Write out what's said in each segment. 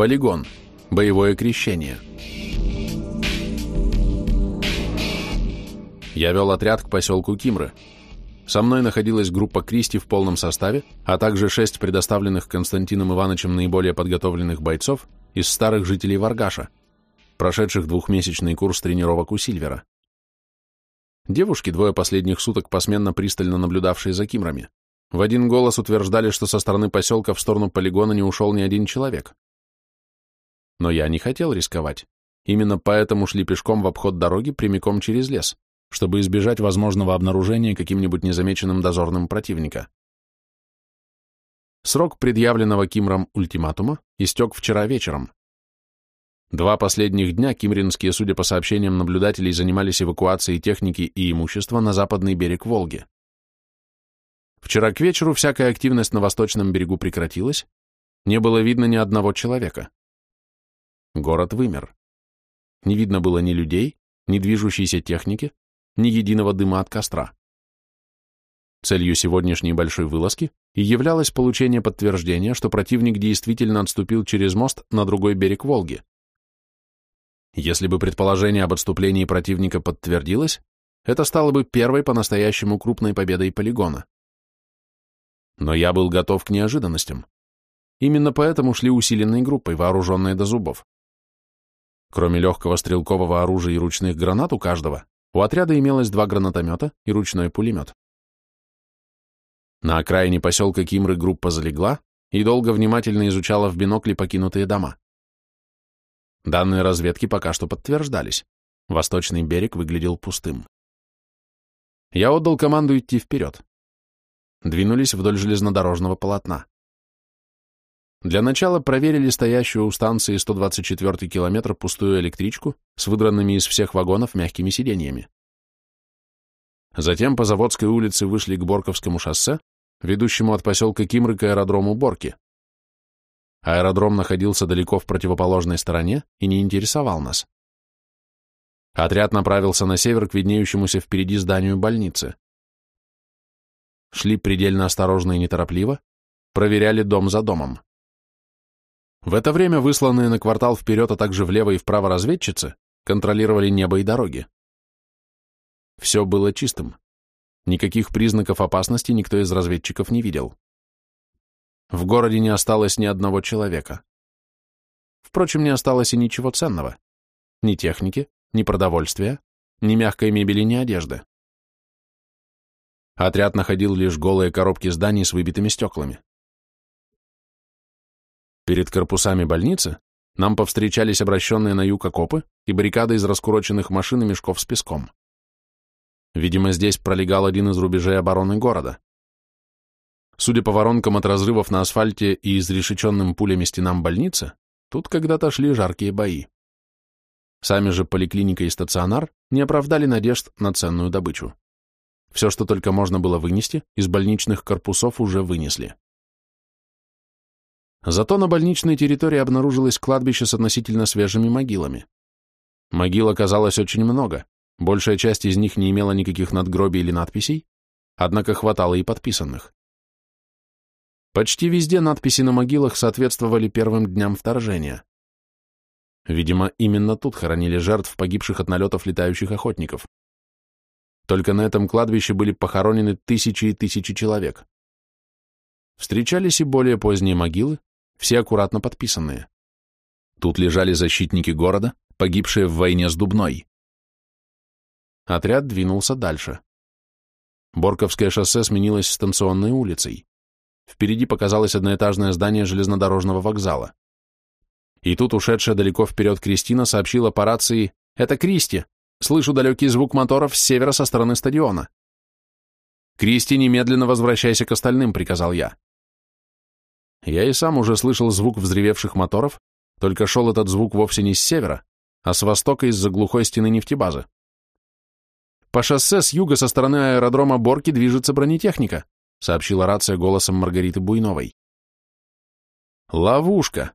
Полигон. Боевое крещение. Я вел отряд к поселку Кимры. Со мной находилась группа Кристи в полном составе, а также шесть предоставленных Константином Ивановичем наиболее подготовленных бойцов из старых жителей Варгаша, прошедших двухмесячный курс тренировок у Сильвера. Девушки, двое последних суток посменно пристально наблюдавшие за Кимрами, в один голос утверждали, что со стороны поселка в сторону полигона не ушел ни один человек. Но я не хотел рисковать. Именно поэтому шли пешком в обход дороги прямиком через лес чтобы избежать возможного обнаружения каким-нибудь незамеченным дозорным противника. Срок предъявленного Кимром ультиматума истек вчера вечером. Два последних дня кимринские, судя по сообщениям наблюдателей, занимались эвакуацией техники и имущества на западный берег Волги. Вчера к вечеру всякая активность на восточном берегу прекратилась, не было видно ни одного человека. Город вымер. Не видно было ни людей, ни движущейся техники, ни единого дыма от костра. Целью сегодняшней большой вылазки и являлось получение подтверждения, что противник действительно отступил через мост на другой берег Волги. Если бы предположение об отступлении противника подтвердилось, это стало бы первой по-настоящему крупной победой полигона. Но я был готов к неожиданностям. Именно поэтому шли усиленной группой, вооруженной до зубов. Кроме легкого стрелкового оружия и ручных гранат у каждого, у отряда имелось два гранатомета и ручной пулемет. На окраине поселка Кимры группа залегла и долго внимательно изучала в бинокле покинутые дома. Данные разведки пока что подтверждались. Восточный берег выглядел пустым. Я отдал команду идти вперед. Двинулись вдоль железнодорожного полотна. Для начала проверили стоящую у станции 124 километр пустую электричку с выдранными из всех вагонов мягкими сиденьями. Затем по Заводской улице вышли к Борковскому шоссе, ведущему от поселка Кимры к аэродрому Борки. Аэродром находился далеко в противоположной стороне и не интересовал нас. Отряд направился на север к виднеющемуся впереди зданию больницы. Шли предельно осторожно и неторопливо, проверяли дом за домом. В это время высланные на квартал вперед, а также влево и вправо разведчицы контролировали небо и дороги. Все было чистым. Никаких признаков опасности никто из разведчиков не видел. В городе не осталось ни одного человека. Впрочем, не осталось и ничего ценного. Ни техники, ни продовольствия, ни мягкой мебели, ни одежды. Отряд находил лишь голые коробки зданий с выбитыми стеклами. Перед корпусами больницы нам повстречались обращенные на юг окопы и баррикады из раскуроченных машин и мешков с песком. Видимо, здесь пролегал один из рубежей обороны города. Судя по воронкам от разрывов на асфальте и изрешеченным пулями стенам больницы, тут когда-то шли жаркие бои. Сами же поликлиника и стационар не оправдали надежд на ценную добычу. Все, что только можно было вынести, из больничных корпусов уже вынесли. Зато на больничной территории обнаружилось кладбище с относительно свежими могилами. Могил оказалось очень много, большая часть из них не имела никаких надгробий или надписей, однако хватало и подписанных. Почти везде надписи на могилах соответствовали первым дням вторжения. Видимо, именно тут хоронили жертв, погибших от налетов летающих охотников. Только на этом кладбище были похоронены тысячи и тысячи человек. Встречались и более поздние могилы, все аккуратно подписанные. Тут лежали защитники города, погибшие в войне с Дубной. Отряд двинулся дальше. Борковское шоссе сменилось станционной улицей. Впереди показалось одноэтажное здание железнодорожного вокзала. И тут ушедшая далеко вперед Кристина сообщила по рации «Это Кристи! Слышу далекий звук моторов с севера со стороны стадиона». «Кристи, немедленно возвращайся к остальным», — приказал я. Я и сам уже слышал звук взревевших моторов, только шел этот звук вовсе не с севера, а с востока из-за глухой стены нефтебазы. По шоссе с юга со стороны аэродрома Борки движется бронетехника, сообщила рация голосом Маргариты Буйновой. Ловушка.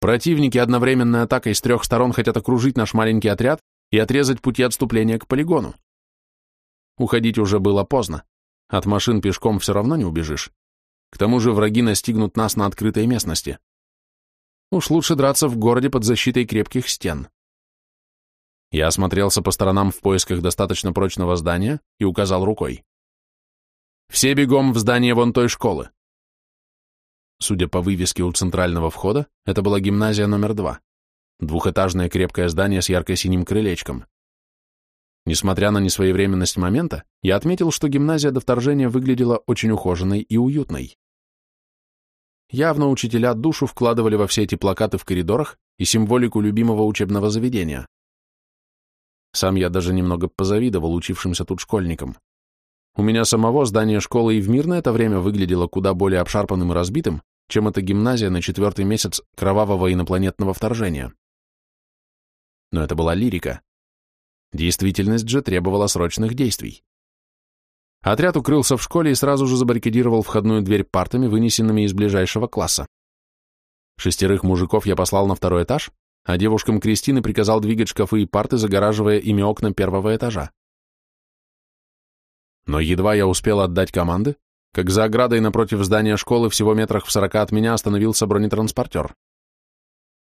Противники одновременной атакой с трех сторон хотят окружить наш маленький отряд и отрезать пути отступления к полигону. Уходить уже было поздно. От машин пешком все равно не убежишь. К тому же враги настигнут нас на открытой местности. Уж лучше драться в городе под защитой крепких стен. Я осмотрелся по сторонам в поисках достаточно прочного здания и указал рукой. «Все бегом в здание вон той школы». Судя по вывеске у центрального входа, это была гимназия номер два. Двухэтажное крепкое здание с ярко-синим крылечком. Несмотря на несвоевременность момента, я отметил, что гимназия до вторжения выглядела очень ухоженной и уютной. Явно учителя душу вкладывали во все эти плакаты в коридорах и символику любимого учебного заведения. Сам я даже немного позавидовал учившимся тут школьникам. У меня самого здание школы и в мирное это время выглядело куда более обшарпанным и разбитым, чем эта гимназия на четвертый месяц кровавого инопланетного вторжения. Но это была лирика. Действительность же требовала срочных действий. Отряд укрылся в школе и сразу же забаррикадировал входную дверь партами, вынесенными из ближайшего класса. Шестерых мужиков я послал на второй этаж, а девушкам Кристины приказал двигать шкафы и парты, загораживая ими окна первого этажа. Но едва я успел отдать команды, как за оградой напротив здания школы всего метрах в сорока от меня остановился бронетранспортер.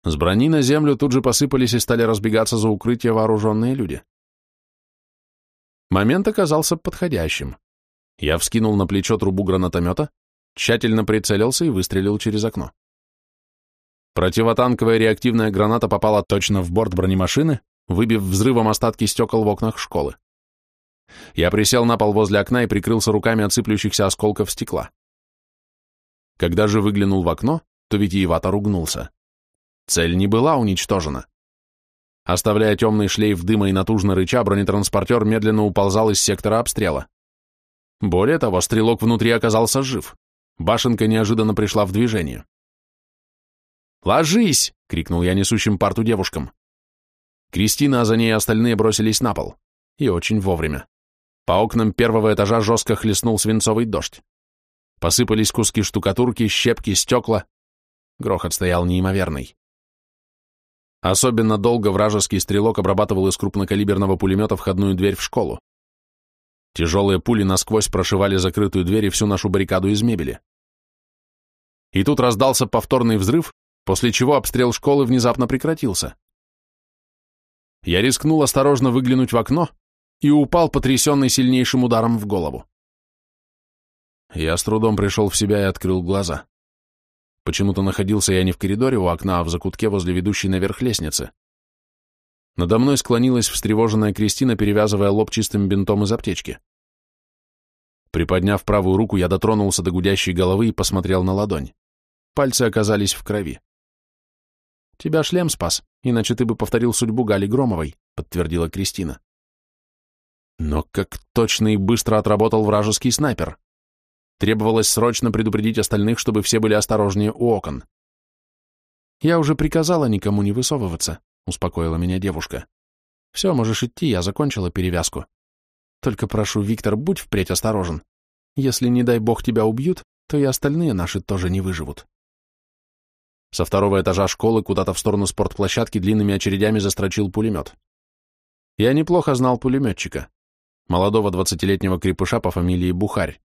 С брони на землю тут же посыпались и стали разбегаться за укрытие вооруженные люди. Момент оказался подходящим. Я вскинул на плечо трубу гранатомета, тщательно прицелился и выстрелил через окно. Противотанковая реактивная граната попала точно в борт бронемашины, выбив взрывом остатки стекол в окнах школы. Я присел на пол возле окна и прикрылся руками от сыплющихся осколков стекла. Когда же выглянул в окно, то витиевато ругнулся. Цель не была уничтожена. Оставляя темный шлейф дыма и натужно рыча, бронетранспортер медленно уползал из сектора обстрела. Более того, стрелок внутри оказался жив. Башенка неожиданно пришла в движение. «Ложись!» — крикнул я несущим парту девушкам. Кристина, а за ней остальные бросились на пол. И очень вовремя. По окнам первого этажа жестко хлестнул свинцовый дождь. Посыпались куски штукатурки, щепки, стекла. Грохот стоял неимоверный. Особенно долго вражеский стрелок обрабатывал из крупнокалиберного пулемета входную дверь в школу. Тяжелые пули насквозь прошивали закрытую дверь и всю нашу баррикаду из мебели. И тут раздался повторный взрыв, после чего обстрел школы внезапно прекратился. Я рискнул осторожно выглянуть в окно и упал, потрясенный сильнейшим ударом в голову. Я с трудом пришел в себя и открыл глаза. Почему-то находился я не в коридоре у окна, а в закутке возле ведущей наверх лестницы. Надо мной склонилась встревоженная Кристина, перевязывая лоб чистым бинтом из аптечки. Приподняв правую руку, я дотронулся до гудящей головы и посмотрел на ладонь. Пальцы оказались в крови. «Тебя шлем спас, иначе ты бы повторил судьбу Гали Громовой», — подтвердила Кристина. Но как точно и быстро отработал вражеский снайпер. Требовалось срочно предупредить остальных, чтобы все были осторожнее у окон. «Я уже приказала никому не высовываться», — успокоила меня девушка. «Все, можешь идти, я закончила перевязку. Только прошу, Виктор, будь впредь осторожен. Если, не дай бог, тебя убьют, то и остальные наши тоже не выживут». Со второго этажа школы куда-то в сторону спортплощадки длинными очередями застрочил пулемет. Я неплохо знал пулеметчика, молодого двадцатилетнего крепыша по фамилии Бухарь.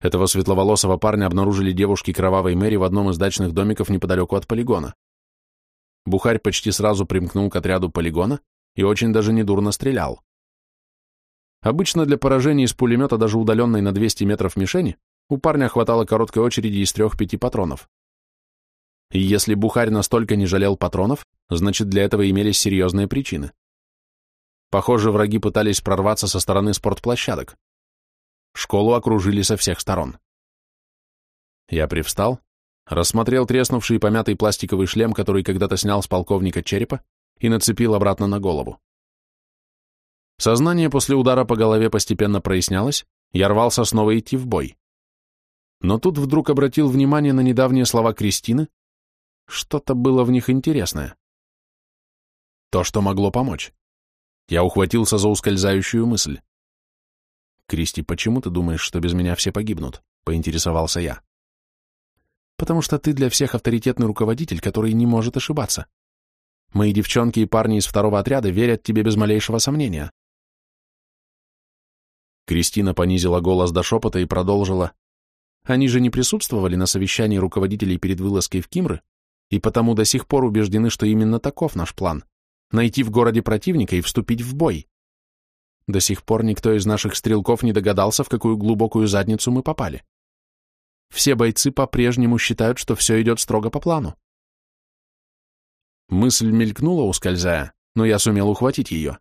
Этого светловолосого парня обнаружили девушки Кровавой Мэри в одном из дачных домиков неподалеку от полигона. Бухарь почти сразу примкнул к отряду полигона и очень даже недурно стрелял. Обычно для поражения из пулемета даже удаленной на 200 метров мишени у парня хватало короткой очереди из трех-пяти патронов. И если Бухарь настолько не жалел патронов, значит для этого имелись серьезные причины. Похоже, враги пытались прорваться со стороны спортплощадок. Школу окружили со всех сторон. Я привстал, рассмотрел треснувший и помятый пластиковый шлем, который когда-то снял с полковника черепа, и нацепил обратно на голову. Сознание после удара по голове постепенно прояснялось, я рвался снова идти в бой. Но тут вдруг обратил внимание на недавние слова Кристины, что-то было в них интересное. То, что могло помочь. Я ухватился за ускользающую мысль. «Кристи, почему ты думаешь, что без меня все погибнут?» — поинтересовался я. «Потому что ты для всех авторитетный руководитель, который не может ошибаться. Мои девчонки и парни из второго отряда верят тебе без малейшего сомнения». Кристина понизила голос до шепота и продолжила. «Они же не присутствовали на совещании руководителей перед вылазкой в Кимры и потому до сих пор убеждены, что именно таков наш план — найти в городе противника и вступить в бой. До сих пор никто из наших стрелков не догадался, в какую глубокую задницу мы попали. Все бойцы по-прежнему считают, что все идет строго по плану. Мысль мелькнула, ускользая, но я сумел ухватить ее.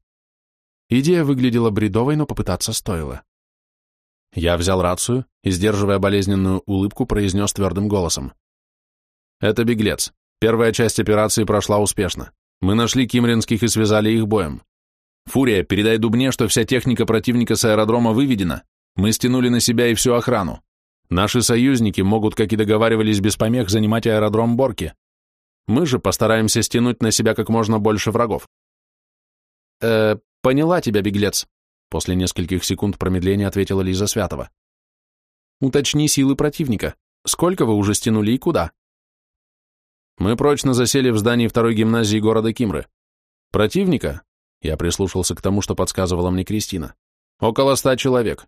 Идея выглядела бредовой, но попытаться стоило. Я взял рацию и, сдерживая болезненную улыбку, произнес твердым голосом. «Это беглец. Первая часть операции прошла успешно. Мы нашли кимринских и связали их боем. Фурия, передай Дубне, что вся техника противника с аэродрома выведена. Мы стянули на себя и всю охрану. Наши союзники могут, как и договаривались, без помех занимать аэродром Борки. Мы же постараемся стянуть на себя как можно больше врагов. Э, поняла тебя, беглец. После нескольких секунд промедления ответила Лиза Святова. Уточни силы противника. Сколько вы уже стянули и куда? Мы прочно засели в здании второй гимназии города Кимры. Противника, я прислушался к тому, что подсказывала мне Кристина, около ста человек.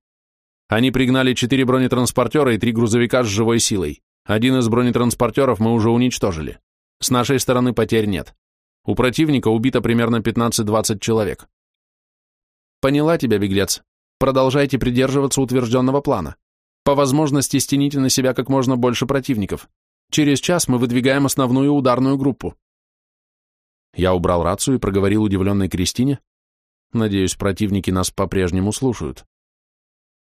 Они пригнали четыре бронетранспортера и три грузовика с живой силой. Один из бронетранспортеров мы уже уничтожили. С нашей стороны потерь нет. У противника убито примерно 15-20 человек. Поняла тебя, беглец. Продолжайте придерживаться утвержденного плана. По возможности стяните на себя как можно больше противников. Через час мы выдвигаем основную ударную группу. Я убрал рацию и проговорил удивленной Кристине. Надеюсь, противники нас по-прежнему слушают.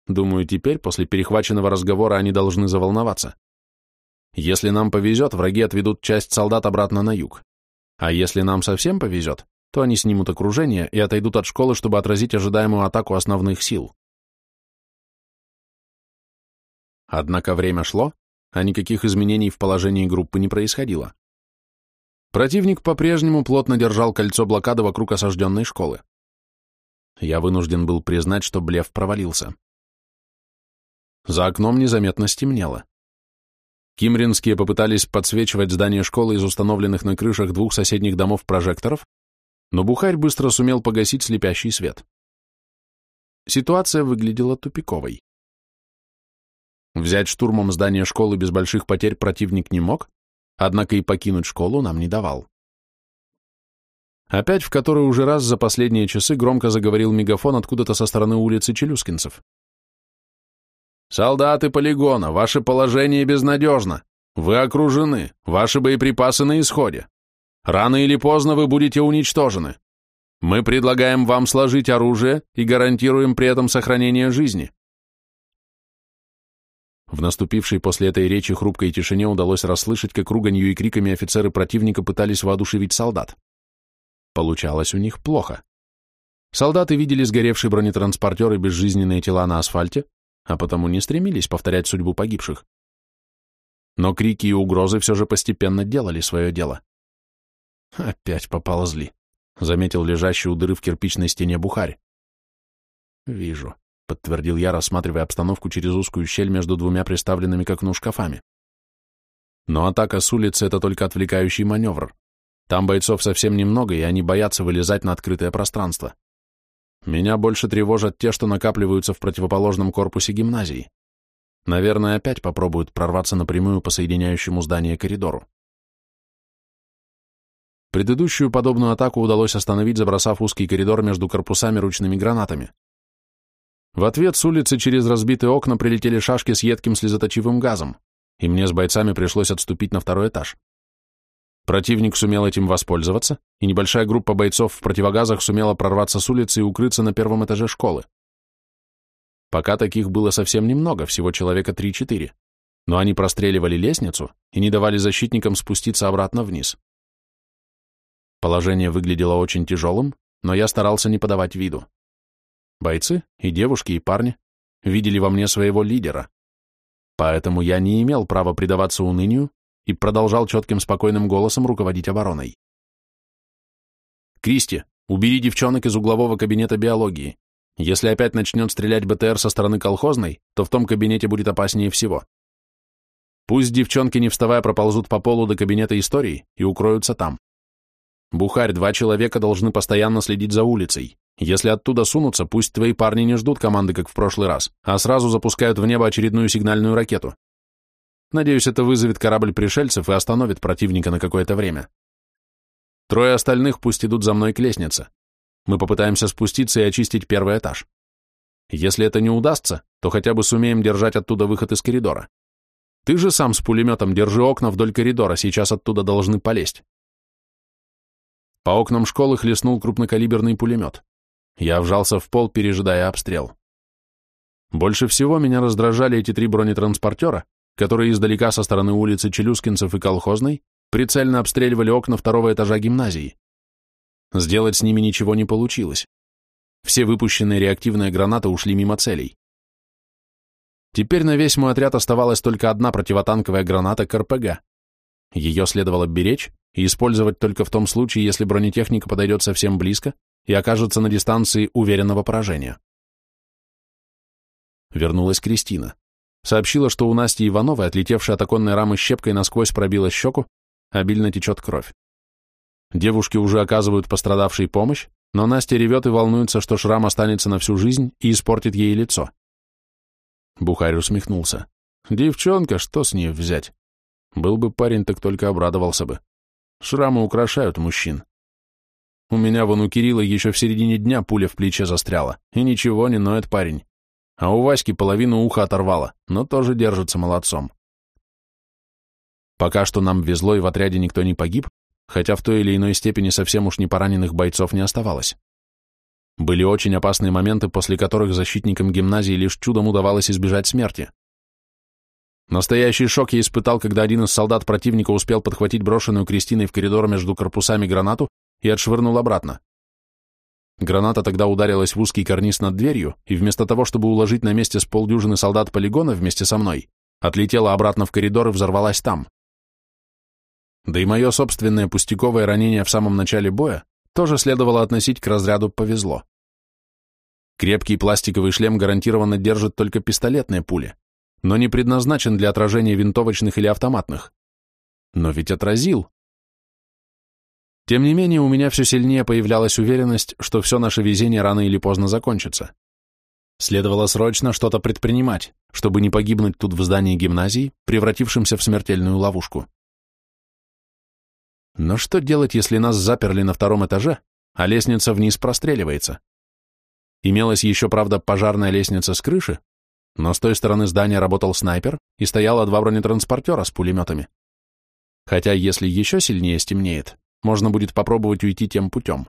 Думаю, теперь, после перехваченного разговора, они должны заволноваться. Если нам повезет, враги отведут часть солдат обратно на юг. А если нам совсем повезет, то они снимут окружение и отойдут от школы, чтобы отразить ожидаемую атаку основных сил. Однако время шло, а никаких изменений в положении группы не происходило. Противник по-прежнему плотно держал кольцо блокады вокруг осажденной школы. Я вынужден был признать, что блеф провалился. За окном незаметно стемнело. Кимринские попытались подсвечивать здание школы из установленных на крышах двух соседних домов прожекторов, но Бухарь быстро сумел погасить слепящий свет. Ситуация выглядела тупиковой. Взять штурмом здание школы без больших потерь противник не мог, однако и покинуть школу нам не давал. Опять в который уже раз за последние часы громко заговорил мегафон откуда-то со стороны улицы Челюскинцев. «Солдаты полигона, ваше положение безнадежно. Вы окружены, ваши боеприпасы на исходе. Рано или поздно вы будете уничтожены. Мы предлагаем вам сложить оружие и гарантируем при этом сохранение жизни». В наступившей после этой речи хрупкой тишине удалось расслышать, как руганью и криками офицеры противника пытались воодушевить солдат. Получалось у них плохо. Солдаты видели сгоревший бронетранспортер и безжизненные тела на асфальте, а потому не стремились повторять судьбу погибших. Но крики и угрозы все же постепенно делали свое дело. «Опять поползли», — заметил лежащий у дыры в кирпичной стене бухарь. «Вижу», — подтвердил я, рассматривая обстановку через узкую щель между двумя приставленными к окну шкафами. Но атака с улицы — это только отвлекающий маневр. Там бойцов совсем немного, и они боятся вылезать на открытое пространство. Меня больше тревожат те, что накапливаются в противоположном корпусе гимназии. Наверное, опять попробуют прорваться напрямую по соединяющему здание коридору. Предыдущую подобную атаку удалось остановить, забросав узкий коридор между корпусами ручными гранатами. В ответ с улицы через разбитые окна прилетели шашки с едким слезоточивым газом, и мне с бойцами пришлось отступить на второй этаж. Противник сумел этим воспользоваться, и небольшая группа бойцов в противогазах сумела прорваться с улицы и укрыться на первом этаже школы. Пока таких было совсем немного, всего человека 3-4, но они простреливали лестницу и не давали защитникам спуститься обратно вниз. Положение выглядело очень тяжелым, но я старался не подавать виду. Бойцы, и девушки, и парни, видели во мне своего лидера. Поэтому я не имел права предаваться унынию и продолжал четким спокойным голосом руководить обороной. «Кристи, убери девчонок из углового кабинета биологии. Если опять начнет стрелять БТР со стороны колхозной, то в том кабинете будет опаснее всего. Пусть девчонки, не вставая, проползут по полу до кабинета истории и укроются там. Бухарь, два человека должны постоянно следить за улицей. Если оттуда сунутся, пусть твои парни не ждут команды, как в прошлый раз, а сразу запускают в небо очередную сигнальную ракету. Надеюсь, это вызовет корабль пришельцев и остановит противника на какое-то время. Трое остальных пусть идут за мной к лестнице. Мы попытаемся спуститься и очистить первый этаж. Если это не удастся, то хотя бы сумеем держать оттуда выход из коридора. Ты же сам с пулеметом держи окна вдоль коридора, сейчас оттуда должны полезть. По окнам школы хлестнул крупнокалиберный пулемет. Я вжался в пол, пережидая обстрел. Больше всего меня раздражали эти три бронетранспортера, которые издалека со стороны улицы Челюскинцев и Колхозной прицельно обстреливали окна второго этажа гимназии. Сделать с ними ничего не получилось. Все выпущенные реактивные гранаты ушли мимо целей. Теперь на весь мой отряд оставалась только одна противотанковая граната КРПГ. Ее следовало беречь и использовать только в том случае, если бронетехника подойдет совсем близко и окажется на дистанции уверенного поражения. Вернулась Кристина. Сообщила, что у Насти Ивановой, отлетевшей от оконной рамы щепкой, насквозь пробила щеку, обильно течет кровь. Девушки уже оказывают пострадавшей помощь, но Настя ревет и волнуется, что шрам останется на всю жизнь и испортит ей лицо. Бухарь усмехнулся. Девчонка, что с ней взять? Был бы парень, так только обрадовался бы. Шрамы украшают мужчин. У меня вон у Кирилла еще в середине дня пуля в плече застряла, и ничего, не ноет парень. А у Васьки половину уха оторвало, но тоже держится молодцом. Пока что нам везло, и в отряде никто не погиб, хотя в той или иной степени совсем уж не пораненных бойцов не оставалось. Были очень опасные моменты, после которых защитникам гимназии лишь чудом удавалось избежать смерти. Настоящий шок я испытал, когда один из солдат противника успел подхватить брошенную Кристиной в коридор между корпусами гранату и отшвырнул обратно. Граната тогда ударилась в узкий карниз над дверью, и вместо того, чтобы уложить на месте с полдюжины солдат полигона вместе со мной, отлетела обратно в коридор и взорвалась там. Да и мое собственное пустяковое ранение в самом начале боя тоже следовало относить к разряду «повезло». Крепкий пластиковый шлем гарантированно держит только пистолетные пули, но не предназначен для отражения винтовочных или автоматных. Но ведь отразил. Тем не менее, у меня все сильнее появлялась уверенность, что все наше везение рано или поздно закончится. Следовало срочно что-то предпринимать, чтобы не погибнуть тут в здании гимназии, превратившемся в смертельную ловушку. Но что делать, если нас заперли на втором этаже, а лестница вниз простреливается? Имелась еще, правда, пожарная лестница с крыши, но с той стороны здания работал снайпер и стояло два бронетранспортера с пулеметами. Хотя, если еще сильнее стемнеет, можно будет попробовать уйти тем путем.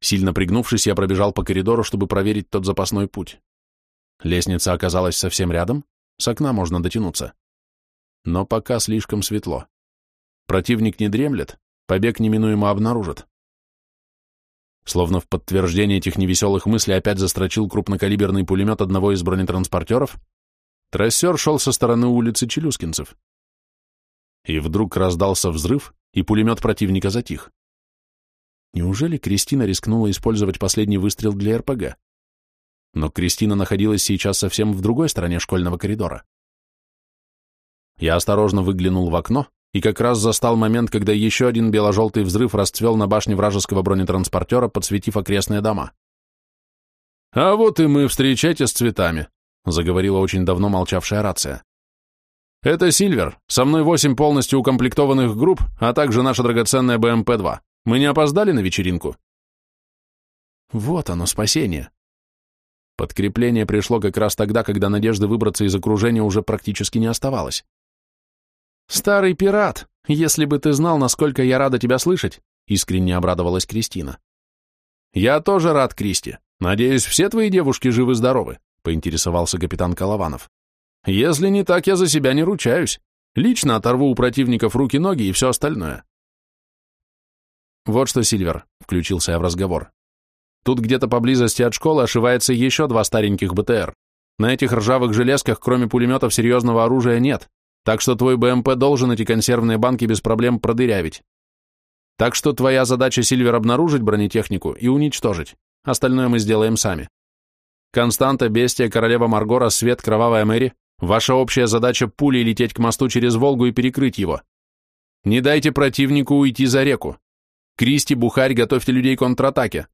Сильно пригнувшись, я пробежал по коридору, чтобы проверить тот запасной путь. Лестница оказалась совсем рядом, с окна можно дотянуться. Но пока слишком светло. Противник не дремлет, побег неминуемо обнаружит. Словно в подтверждение этих невеселых мыслей опять застрочил крупнокалиберный пулемет одного из бронетранспортеров. Трассер шел со стороны улицы Челюскинцев. И вдруг раздался взрыв, и пулемет противника затих. Неужели Кристина рискнула использовать последний выстрел для РПГ? Но Кристина находилась сейчас совсем в другой стороне школьного коридора. Я осторожно выглянул в окно и как раз застал момент, когда еще один бело-желтый взрыв расцвел на башне вражеского бронетранспортера, подсветив окрестные дома. «А вот и мы, встречайте с цветами», — заговорила очень давно молчавшая рация. «Это Сильвер, со мной восемь полностью укомплектованных групп, а также наша драгоценная БМП-2. Мы не опоздали на вечеринку?» Вот оно, спасение. Подкрепление пришло как раз тогда, когда надежды выбраться из окружения уже практически не оставалось. «Старый пират, если бы ты знал, насколько я рада тебя слышать», искренне обрадовалась Кристина. «Я тоже рад, Кристи. Надеюсь, все твои девушки живы-здоровы», поинтересовался капитан Колованов. «Если не так, я за себя не ручаюсь. Лично оторву у противников руки-ноги и все остальное». «Вот что, Сильвер», — включился я в разговор. «Тут где-то поблизости от школы ошивается еще два стареньких БТР. На этих ржавых железках, кроме пулеметов, серьезного оружия нет. Так что твой БМП должен эти консервные банки без проблем продырявить. Так что твоя задача, Сильвер, обнаружить бронетехнику и уничтожить. Остальное мы сделаем сами. Константа, Бестия, Королева Марго, Рассвет, Кровавая Мэри. Ваша общая задача пулей лететь к мосту через Волгу и перекрыть его. Не дайте противнику уйти за реку. Кристи, Бухарь, готовьте людей к контратаке.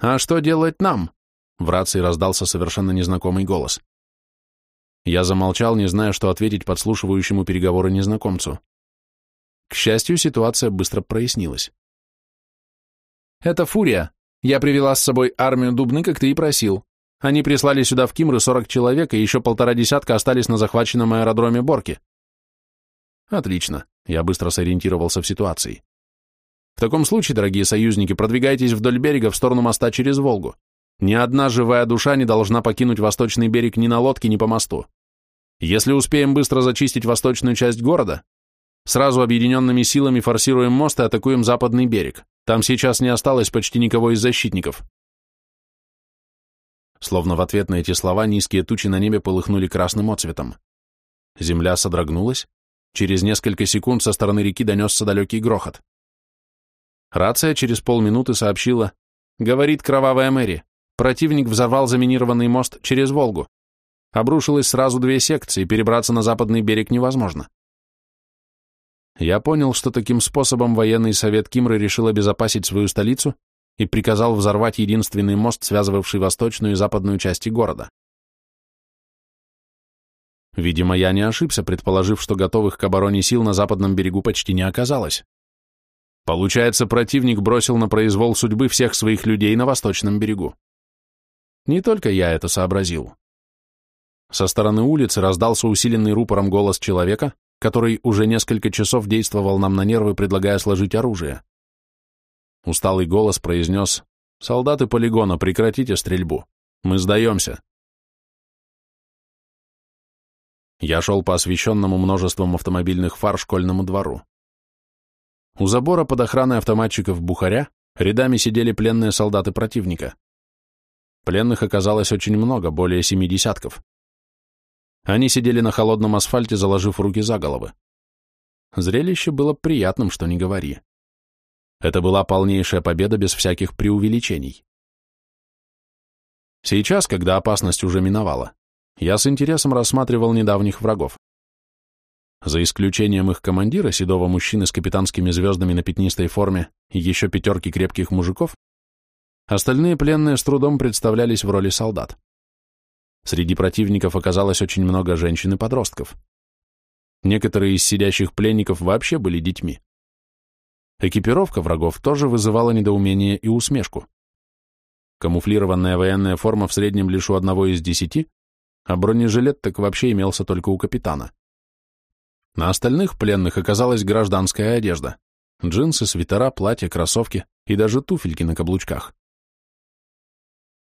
А что делать нам? В рации раздался совершенно незнакомый голос. Я замолчал, не зная, что ответить подслушивающему переговоры незнакомцу. К счастью, ситуация быстро прояснилась. «Это Фурия. Я привела с собой армию Дубны, как ты и просил. Они прислали сюда в Кимры 40 человек, и еще полтора десятка остались на захваченном аэродроме Борки». «Отлично. Я быстро сориентировался в ситуации. В таком случае, дорогие союзники, продвигайтесь вдоль берега в сторону моста через Волгу. Ни одна живая душа не должна покинуть восточный берег ни на лодке, ни по мосту. Если успеем быстро зачистить восточную часть города, сразу объединенными силами форсируем мост и атакуем западный берег. Там сейчас не осталось почти никого из защитников. Словно в ответ на эти слова низкие тучи на небе полыхнули красным отцветом. Земля содрогнулась. Через несколько секунд со стороны реки донесся далекий грохот. Рация через полминуты сообщила, говорит кровавая Мэри, противник взорвал заминированный мост через Волгу. Обрушилось сразу две секции, перебраться на западный берег невозможно. Я понял, что таким способом военный совет Кимры решил обезопасить свою столицу и приказал взорвать единственный мост, связывавший восточную и западную части города. Видимо, я не ошибся, предположив, что готовых к обороне сил на западном берегу почти не оказалось. Получается, противник бросил на произвол судьбы всех своих людей на восточном берегу. Не только я это сообразил. Со стороны улицы раздался усиленный рупором голос человека, который уже несколько часов действовал нам на нервы, предлагая сложить оружие. Усталый голос произнес «Солдаты полигона, прекратите стрельбу. Мы сдаемся». Я шел по освещенному множеством автомобильных фар школьному двору. У забора под охраной автоматчиков Бухаря рядами сидели пленные солдаты противника. Пленных оказалось очень много, более семи десятков. Они сидели на холодном асфальте, заложив руки за головы. Зрелище было приятным, что не говори. Это была полнейшая победа без всяких преувеличений. Сейчас, когда опасность уже миновала, я с интересом рассматривал недавних врагов. За исключением их командира, седого мужчины с капитанскими звездами на пятнистой форме и еще пятерки крепких мужиков, остальные пленные с трудом представлялись в роли солдат. Среди противников оказалось очень много женщин и подростков. Некоторые из сидящих пленников вообще были детьми. Экипировка врагов тоже вызывала недоумение и усмешку. Камуфлированная военная форма в среднем лишь у одного из десяти, а бронежилет так вообще имелся только у капитана. На остальных пленных оказалась гражданская одежда. Джинсы, свитера, платья, кроссовки и даже туфельки на каблучках.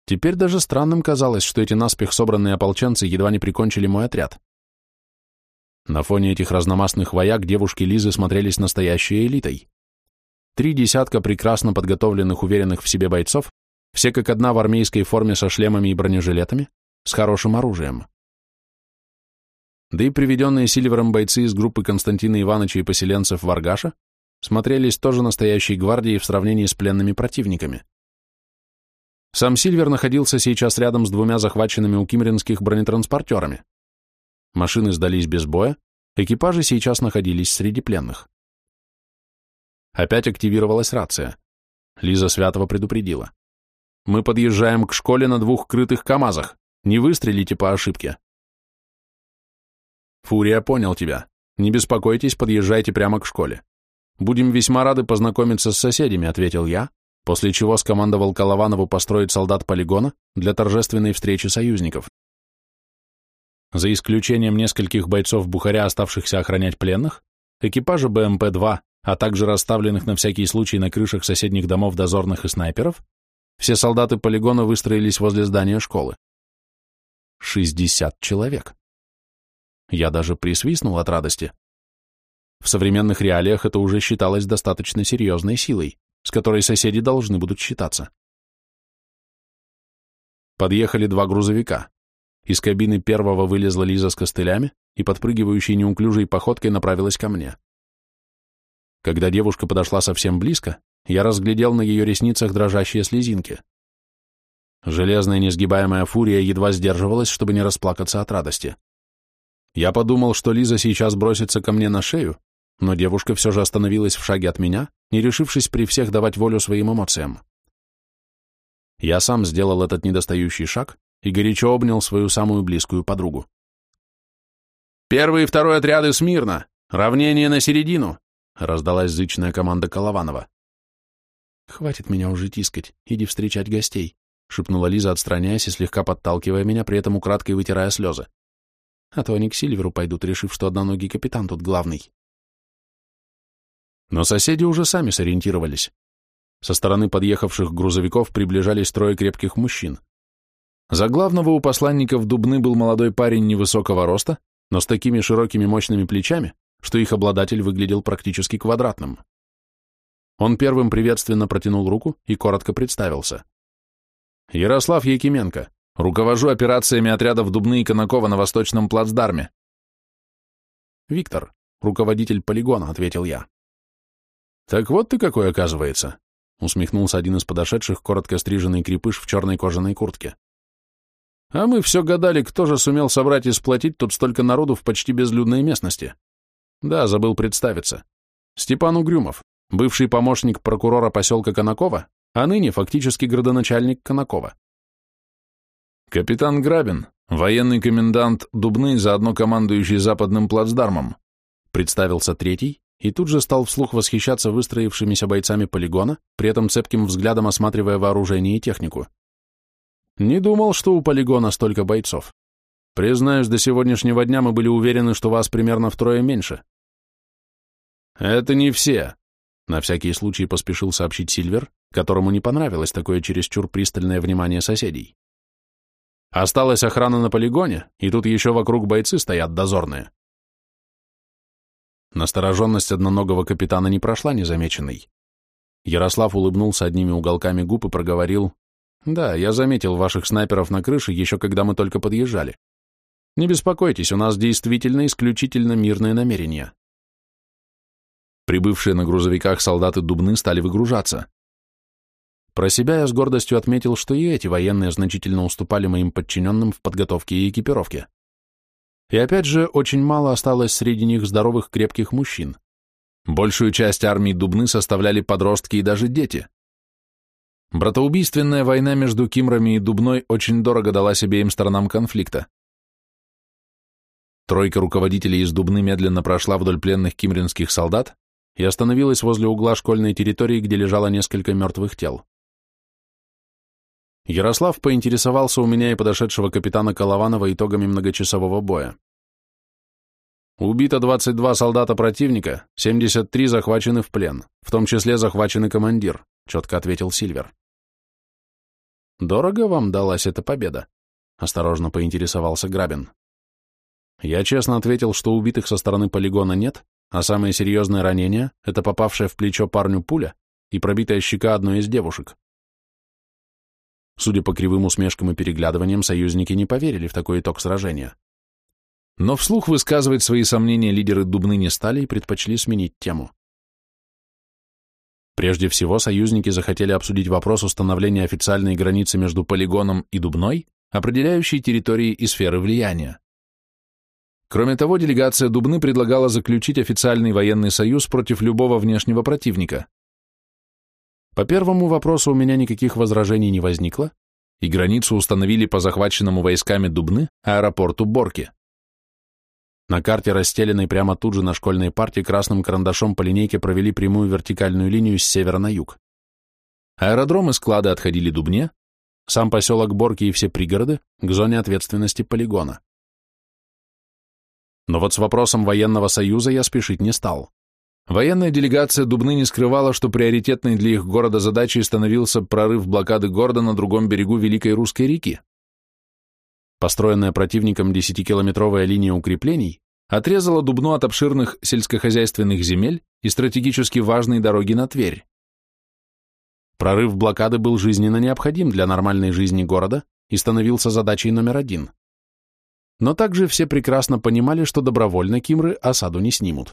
Теперь даже странным казалось, что эти наспех собранные ополченцы едва не прикончили мой отряд. На фоне этих разномастных вояк девушки Лизы смотрелись настоящей элитой. Три десятка прекрасно подготовленных, уверенных в себе бойцов, все как одна в армейской форме со шлемами и бронежилетами, с хорошим оружием. Да и приведенные Сильвером бойцы из группы Константина Ивановича и поселенцев Варгаша смотрелись тоже настоящей гвардией в сравнении с пленными противниками. Сам Сильвер находился сейчас рядом с двумя захваченными у кимринских бронетранспортерами. Машины сдались без боя, экипажи сейчас находились среди пленных. Опять активировалась рация. Лиза Святого предупредила. «Мы подъезжаем к школе на двух крытых КАМАЗах. Не выстрелите по ошибке». «Фурия понял тебя. Не беспокойтесь, подъезжайте прямо к школе. Будем весьма рады познакомиться с соседями», — ответил я, после чего скомандовал Колованову построить солдат полигона для торжественной встречи союзников. За исключением нескольких бойцов Бухаря, оставшихся охранять пленных, экипажа БМП-2, а также расставленных на всякий случай на крышах соседних домов дозорных и снайперов, все солдаты полигона выстроились возле здания школы. 60 человек. Я даже присвистнул от радости. В современных реалиях это уже считалось достаточно серьезной силой, с которой соседи должны будут считаться. Подъехали два грузовика. Из кабины первого вылезла Лиза с костылями и подпрыгивающей неуклюжей походкой направилась ко мне. Когда девушка подошла совсем близко, я разглядел на ее ресницах дрожащие слезинки. Железная несгибаемая фурия едва сдерживалась, чтобы не расплакаться от радости. Я подумал, что Лиза сейчас бросится ко мне на шею, но девушка все же остановилась в шаге от меня, не решившись при всех давать волю своим эмоциям. Я сам сделал этот недостающий шаг и горячо обнял свою самую близкую подругу. «Первый и второй отряды смирно! Равнение на середину!» — раздалась зычная команда Колованова. «Хватит меня уже тискать, иди встречать гостей», — шепнула Лиза, отстраняясь и слегка подталкивая меня, при этом украдкой вытирая слезы. «А то они к Сильверу пойдут, решив, что одноногий капитан тут главный». Но соседи уже сами сориентировались. Со стороны подъехавших грузовиков приближались трое крепких мужчин. За главного у посланников Дубны был молодой парень невысокого роста, но с такими широкими мощными плечами, что их обладатель выглядел практически квадратным. Он первым приветственно протянул руку и коротко представился. «Ярослав Якименко, руковожу операциями отрядов Дубны и Конакова на Восточном плацдарме». «Виктор, руководитель полигона», — ответил я. «Так вот ты какой, оказывается», — усмехнулся один из подошедших, коротко стриженный крепыш в черной кожаной куртке. «А мы все гадали, кто же сумел собрать и сплотить тут столько народу в почти безлюдной местности. Да, забыл представиться. Степан Угрюмов, бывший помощник прокурора поселка Конакова, а ныне фактически градоначальник Конакова. Капитан Грабин, военный комендант Дубны, заодно командующий западным плацдармом, представился третий и тут же стал вслух восхищаться выстроившимися бойцами полигона, при этом цепким взглядом осматривая вооружение и технику. Не думал, что у полигона столько бойцов. Признаюсь, до сегодняшнего дня мы были уверены, что вас примерно втрое меньше. Это не все, на всякий случай поспешил сообщить Сильвер, которому не понравилось такое чересчур пристальное внимание соседей. Осталась охрана на полигоне, и тут еще вокруг бойцы стоят дозорные. Настороженность одноногого капитана не прошла незамеченной. Ярослав улыбнулся одними уголками губ и проговорил, «Да, я заметил ваших снайперов на крыше, еще когда мы только подъезжали. Не беспокойтесь, у нас действительно исключительно мирные намерения. Прибывшие на грузовиках солдаты Дубны стали выгружаться. Про себя я с гордостью отметил, что и эти военные значительно уступали моим подчиненным в подготовке и экипировке. И опять же, очень мало осталось среди них здоровых крепких мужчин. Большую часть армии Дубны составляли подростки и даже дети. Братоубийственная война между Кимрами и Дубной очень дорого далась обеим сторонам конфликта. Тройка руководителей из Дубны медленно прошла вдоль пленных кимринских солдат, и остановилась возле угла школьной территории, где лежало несколько мертвых тел. Ярослав поинтересовался у меня и подошедшего капитана Колованова итогами многочасового боя. Убито 22 солдата противника, 73 захвачены в плен, в том числе захваченный командир, четко ответил Сильвер. Дорого вам далась эта победа? Осторожно поинтересовался Грабин. Я честно ответил, что убитых со стороны полигона нет, а самое серьезное ранение — это попавшая в плечо парню пуля и пробитая щека одной из девушек. Судя по кривым усмешкам и переглядываниям, союзники не поверили в такой итог сражения. Но вслух высказывать свои сомнения лидеры Дубны не стали и предпочли сменить тему. Прежде всего, союзники захотели обсудить вопрос установления официальной границы между полигоном и Дубной, определяющей территории и сферы влияния. Кроме того, делегация Дубны предлагала заключить официальный военный союз против любого внешнего противника. По первому вопросу у меня никаких возражений не возникло, и границу установили по захваченному войсками Дубны аэропорту Борки. На карте, расстеленной прямо тут же на школьной парте, красным карандашом по линейке провели прямую вертикальную линию с севера на юг. Аэродромы склады отходили Дубне, сам поселок Борки и все пригороды к зоне ответственности полигона. Но вот с вопросом военного союза я спешить не стал. Военная делегация Дубны не скрывала, что приоритетной для их города задачей становился прорыв блокады города на другом берегу Великой Русской реки. Построенная противником 10-километровая линия укреплений отрезала Дубну от обширных сельскохозяйственных земель и стратегически важной дороги на Тверь. Прорыв блокады был жизненно необходим для нормальной жизни города и становился задачей номер один но также все прекрасно понимали, что добровольно Кимры осаду не снимут.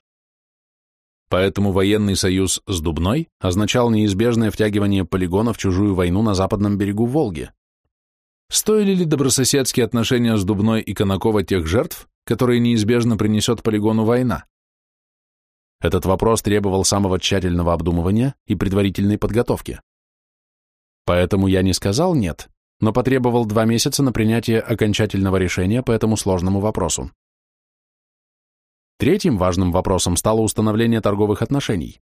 Поэтому военный союз с Дубной означал неизбежное втягивание полигона в чужую войну на западном берегу Волги. Стоили ли добрососедские отношения с Дубной и Конакова тех жертв, которые неизбежно принесет полигону война? Этот вопрос требовал самого тщательного обдумывания и предварительной подготовки. Поэтому я не сказал «нет», но потребовал два месяца на принятие окончательного решения по этому сложному вопросу. Третьим важным вопросом стало установление торговых отношений.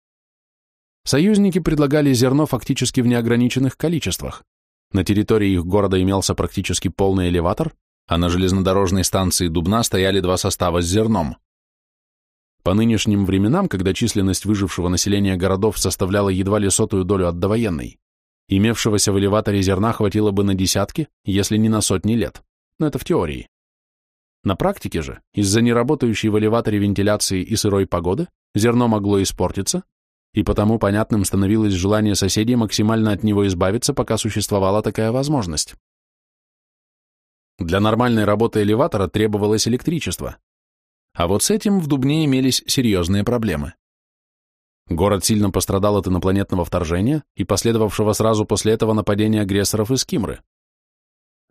Союзники предлагали зерно фактически в неограниченных количествах. На территории их города имелся практически полный элеватор, а на железнодорожной станции Дубна стояли два состава с зерном. По нынешним временам, когда численность выжившего населения городов составляла едва ли сотую долю от довоенной, имевшегося в элеваторе зерна хватило бы на десятки, если не на сотни лет. Но это в теории. На практике же, из-за неработающей в элеваторе вентиляции и сырой погоды, зерно могло испортиться, и потому понятным становилось желание соседей максимально от него избавиться, пока существовала такая возможность. Для нормальной работы элеватора требовалось электричество. А вот с этим в Дубне имелись серьезные проблемы. Город сильно пострадал от инопланетного вторжения и последовавшего сразу после этого нападения агрессоров из Кимры.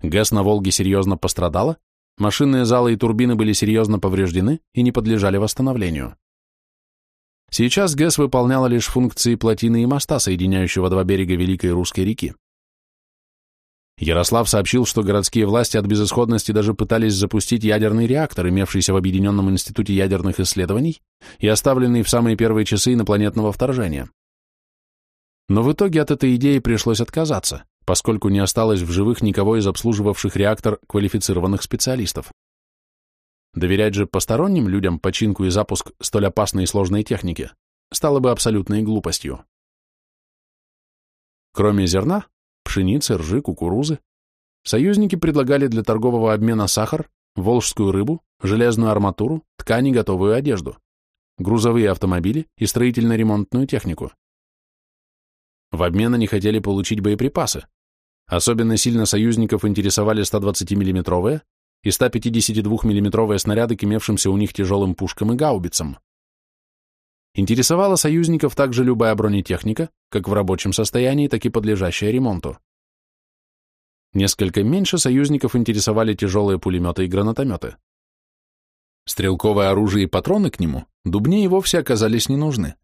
ГЭС на Волге серьезно пострадала, Машинные залы и турбины были серьезно повреждены и не подлежали восстановлению. Сейчас ГЭС выполняла лишь функции плотины и моста, соединяющего два берега Великой Русской реки. Ярослав сообщил, что городские власти от безысходности даже пытались запустить ядерный реактор, имевшийся в Объединенном институте ядерных исследований и оставленный в самые первые часы инопланетного вторжения. Но в итоге от этой идеи пришлось отказаться поскольку не осталось в живых никого из обслуживавших реактор квалифицированных специалистов. Доверять же посторонним людям починку и запуск столь опасной и сложной техники стало бы абсолютной глупостью. Кроме зерна, пшеницы, ржи, кукурузы, союзники предлагали для торгового обмена сахар, волжскую рыбу, железную арматуру, ткани, готовую одежду, грузовые автомобили и строительно-ремонтную технику. В обмен они хотели получить боеприпасы. Особенно сильно союзников интересовали 120 миллиметровые и 152 миллиметровые снаряды к имевшимся у них тяжелым пушкам и гаубицам. Интересовала союзников также любая бронетехника, как в рабочем состоянии, так и подлежащая ремонту. Несколько меньше союзников интересовали тяжелые пулеметы и гранатометы. Стрелковое оружие и патроны к нему Дубне и вовсе оказались не нужны.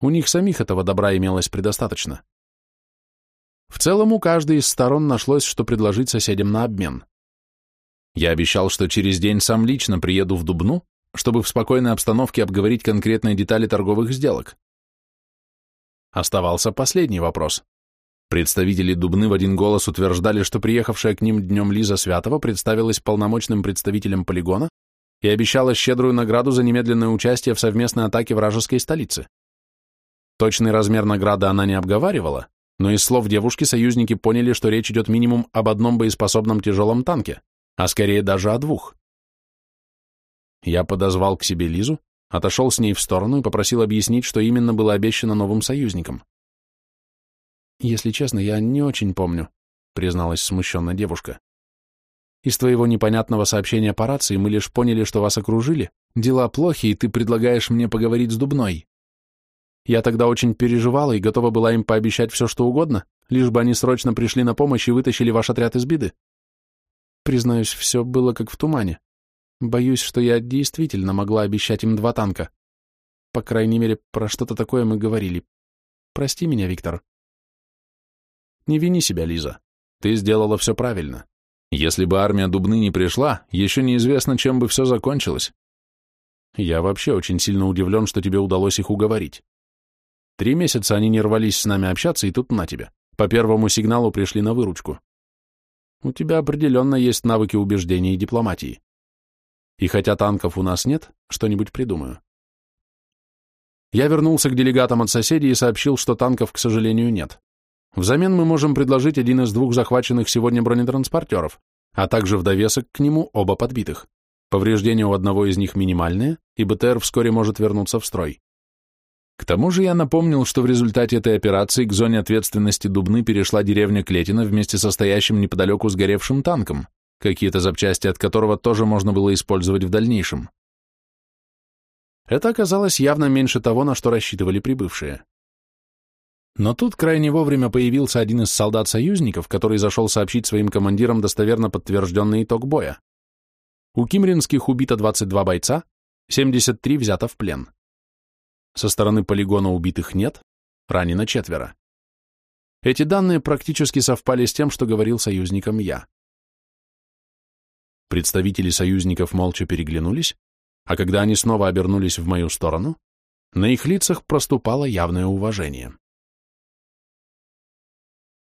У них самих этого добра имелось предостаточно. В целом у каждой из сторон нашлось, что предложить соседям на обмен. Я обещал, что через день сам лично приеду в Дубну, чтобы в спокойной обстановке обговорить конкретные детали торговых сделок. Оставался последний вопрос. Представители Дубны в один голос утверждали, что приехавшая к ним днем Лиза Святова представилась полномочным представителем полигона и обещала щедрую награду за немедленное участие в совместной атаке вражеской столицы. Точный размер награды она не обговаривала, но из слов девушки союзники поняли, что речь идет минимум об одном боеспособном тяжелом танке, а скорее даже о двух. Я подозвал к себе Лизу, отошел с ней в сторону и попросил объяснить, что именно было обещано новым союзникам. «Если честно, я не очень помню», — призналась смущенно девушка. «Из твоего непонятного сообщения по рации мы лишь поняли, что вас окружили, дела плохи, и ты предлагаешь мне поговорить с Дубной. Я тогда очень переживала и готова была им пообещать все, что угодно, лишь бы они срочно пришли на помощь и вытащили ваш отряд из беды. Признаюсь, все было как в тумане. Боюсь, что я действительно могла обещать им два танка. По крайней мере, про что-то такое мы говорили. Прости меня, Виктор. Не вини себя, Лиза. Ты сделала все правильно. Если бы армия Дубны не пришла, еще неизвестно, чем бы все закончилось. Я вообще очень сильно удивлен, что тебе удалось их уговорить. Три месяца они не рвались с нами общаться, и тут на тебя. По первому сигналу пришли на выручку. У тебя определенно есть навыки убеждения и дипломатии. И хотя танков у нас нет, что-нибудь придумаю. Я вернулся к делегатам от соседей и сообщил, что танков, к сожалению, нет. Взамен мы можем предложить один из двух захваченных сегодня бронетранспортеров, а также в довесок к нему оба подбитых. Повреждения у одного из них минимальные, и БТР вскоре может вернуться в строй. К тому же я напомнил, что в результате этой операции к зоне ответственности Дубны перешла деревня Клетина вместе со стоящим неподалеку сгоревшим танком, какие-то запчасти от которого тоже можно было использовать в дальнейшем. Это оказалось явно меньше того, на что рассчитывали прибывшие. Но тут крайне вовремя появился один из солдат-союзников, который зашел сообщить своим командирам достоверно подтвержденный итог боя. У кимринских убито 22 бойца, 73 взято в плен. Со стороны полигона убитых нет, ранено четверо. Эти данные практически совпали с тем, что говорил союзникам я. Представители союзников молча переглянулись, а когда они снова обернулись в мою сторону, на их лицах проступало явное уважение.